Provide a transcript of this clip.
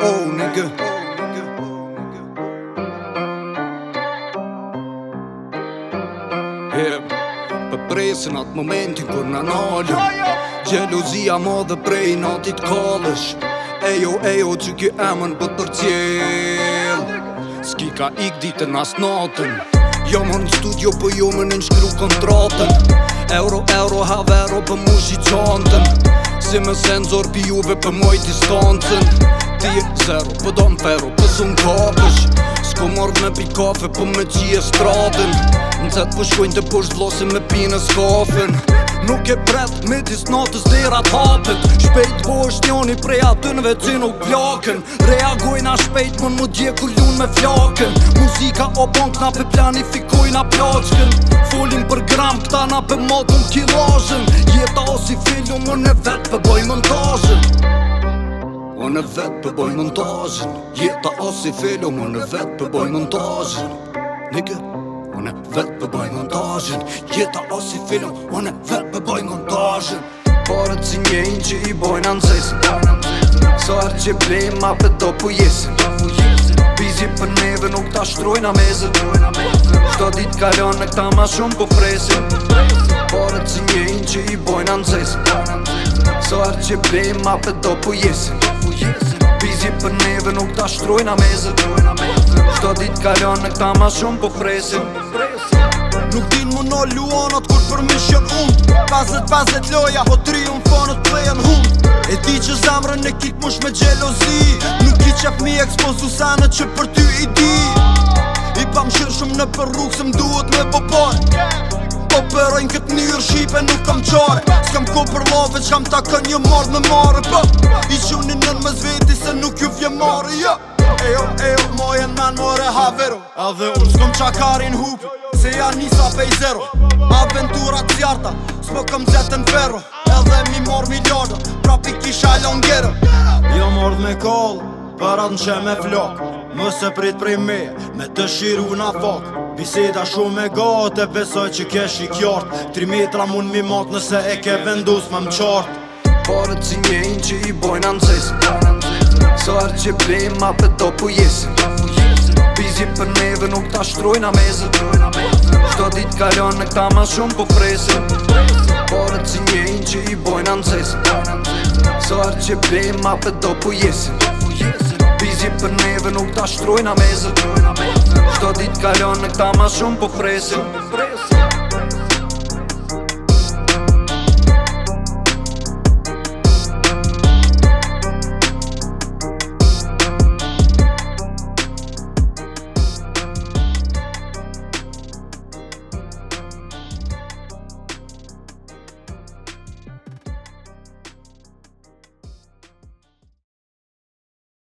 oh nigga Për presë në atë momentin kur në nalëm jo, jo. Gjeluzia ma dhe prej në atit kallësh Ejo, ejo, që kjo emën për për cjell Ski ka ik ditën as natën Jam hën studio për jo më në po jo nëshkru kontratën Euro, euro, havero për mu shi qantën Si më senzor për juve për moj distancën ti e zero Po do në feru, po zun kapësh Sko mord me pi kafe, po me qije stradin Në cëtë po shkojnë të po shblosin me pi në skafin Nuk e pret, me tis natës dira tatët Shpejt po është njoni prej aty në vecin u plakën Reagojna shpejt, mën po më dje ku ljun me flakën Muzika o bank nga pe planifikoj nga plaqën Folin për gram, këta nga pe modun kilajën Jeta o si filu, më e vetë pëboj po mën në vetë për bojnë montajin Jeta asë i filo më në vetë për bojnë montajin Nike, më në vetë për bojnë montajin Jeta asë i filo më në vetë për bojnë montajin Parët si njejnë që i bojnë anëzesin Sarë që blejnë ma për do pujesin Bizi për ta shtrujnë a mezët Shto dit kalon në këta ma shumë po presin Parët si njejnë që i bojnë anë zesin So arë që bejnë ma për do po jesin Bizi për neve nuk ta shtrujnë a mezët Shto dit kalon në këta ma shumë po presin Nuk din mu në luonat kur për mishë 50-50 loja po triumfon ti që zamrën e kitë mush me gjelozi Nuk i qep mi ekspozu sanë që për ty i di I pa më shirë shumë në rrugë se më me popojnë Po përojnë këtë njërë shipe nuk kam qare S'kam ko për love që kam ta kën një mordë me mare Po, i qunin nën më zveti se nuk ju vje mare ja. Jo. Ejo, ejo, moj e në men more havero A dhe unë s'kom qakarin hupi Se janë njësa pej zero Aventurat zjarta, s'po kam zetën ferro dhe mi mor miljardë Prap i kisha longerë Jo mord me kallë, parat në që me Më se prit prej me, me të shiru na fok Biseda shumë e gote, besoj që kesh i kjartë Tri metra mun mi mot nëse e ke vendus më më qartë Parët si njejnë që i bojnë anëzisë Sërë që brej ma për topu jesë bizje për neve nuk ta shtrojnë a mezët Shto dit kalon në këta ma shumë po presë Porët si njejnë që i bojnë anëzës Së arë që be ma për do për po jesë Bizje për neve nuk ta shtrojnë a mezët Shto dit kalon në këta ma shumë po presë